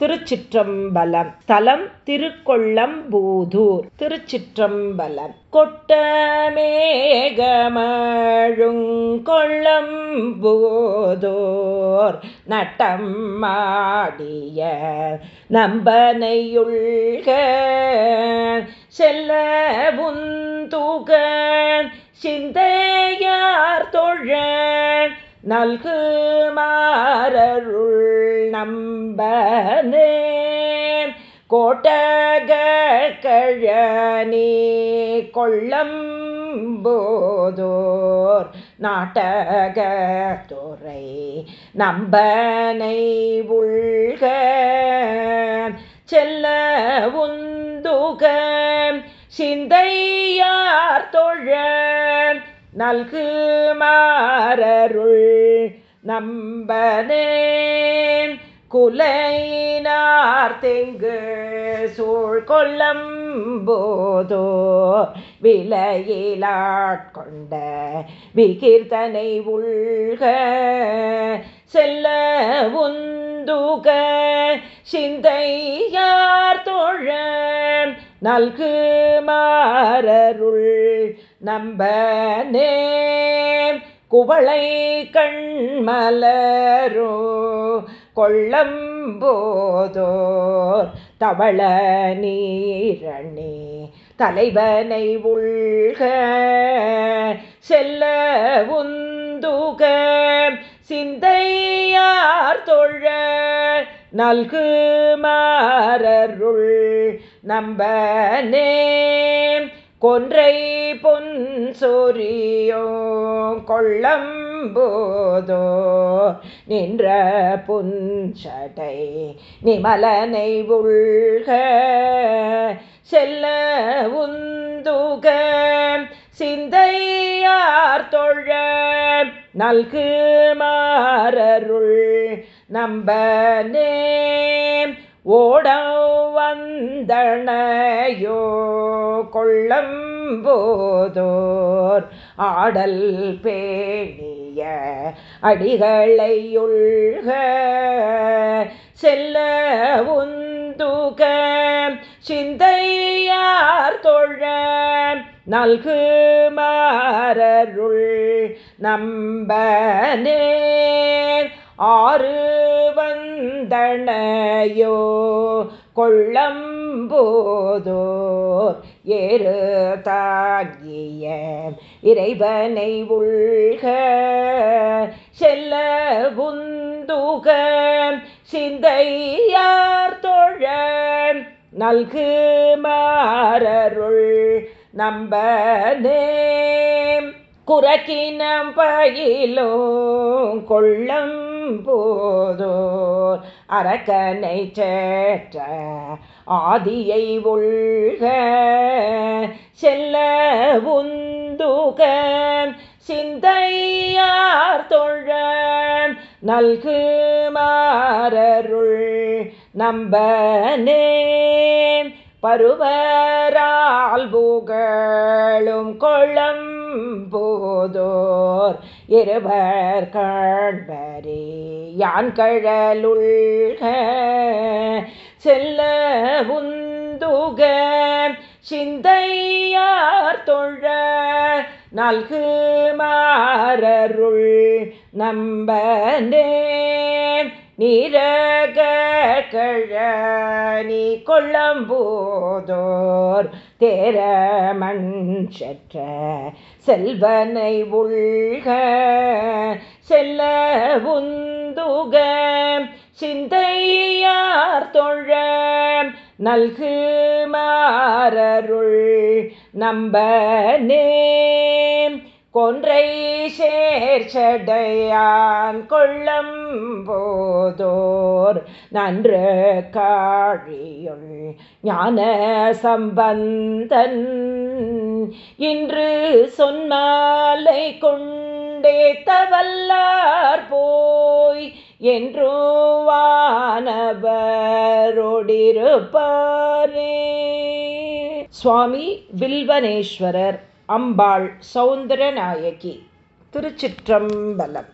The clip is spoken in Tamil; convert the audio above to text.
திருச்சிற்றம்பலம். தலம் திருக்கொள்ளம்பூதூர். திருச்சிற்றம்பலம். கொட்டமேகமழுங்கொள்ளம்பூதோர் நட்டம் மாடிய நம்பனையுள்க செல்ல புந்துக சிந்தையார் தொழ நல்கு மாறரு கம்பனே கோட்டக கழனி கொள்ளம்போதோர் நாட்டக துறை நம்பனை உள்க. செல்ல உந்துக. சிந்தையார் தொழ. நல்கு மாறருள் நம்பனே. குலையினார் தெங்கு சூழ் கொள்ளம் போதோ விலையிலாட்கொண்ட விகீர்த்தனை உள்க செல்ல உந்துக சிந்தையார் தோழ நல்கு மாறருள் நம்பனே குவளை கண்மலரோ கொள்ளம்போதோர் தவள நீரணி தலைவனை உள்க செல்ல உந்துக சிந்தையார் தொழ நல்கு மாறருள் நம்பனே கொன்றை பொன் சொரியோ கொள்ளம் போதோ? நின்ற புன்சடை நிமலனை உள்க. செல்ல உந்துக. சிந்தையார் தொழ. நல்கு மாறருள் நம்பனே. ஓட வந்தனையோ? கொள்ளம் போதோர் ஆடல் பேணி செய்ய அடிகளையுள்க. செல்ல உந்துக. சிந்தையார் தொழ. நல்கு மாறருள் நம்பனே ஆறு வந்தனையோ கொள்ளம்போதோர் ஏறு தாங்கிய இறைவனை உள்க. செல்ல புந்துக சிந்தையார் தொழ. நல்கு மாறருள் நம்பனே. குறக்கினம் பயிலோ கொள்ளம் போதோர் அரக்கனை சேற்ற ஆதியை உள்க. செல்ல உந்துக சிந்தையார் தொழ நல்கு மாறருள் நம்பனே. பருவரால் புகழும் கொள்ளம் போதோர் இருவர் காண்பரே யான் கழலுள்க செல்ல உந்துக சிந்தையார் தொழ நல்கு மாறருள் நம்பனே நீரக கழனி கொள்ளம்போதோர் தேர மண்சற்ற செல்வனை உள்க செல்ல உந்துக சிந்தையார் தொழ நல்கு மாறருள் நம்பனே கொன்றை சேர்ச்சடையான் கொள்ளம் போதோர் நன்று காழியுள் ஞான சம்பந்தன். இன்று சொன்னாலை கொண்டே தவல்லார் போய் என்றுவானவரோடிருப்பாரே சுவாமி வில்வனேஸ்வரர். அம்பாள் சௌந்தரநாயகி திருச்சிற்றம்பலம்.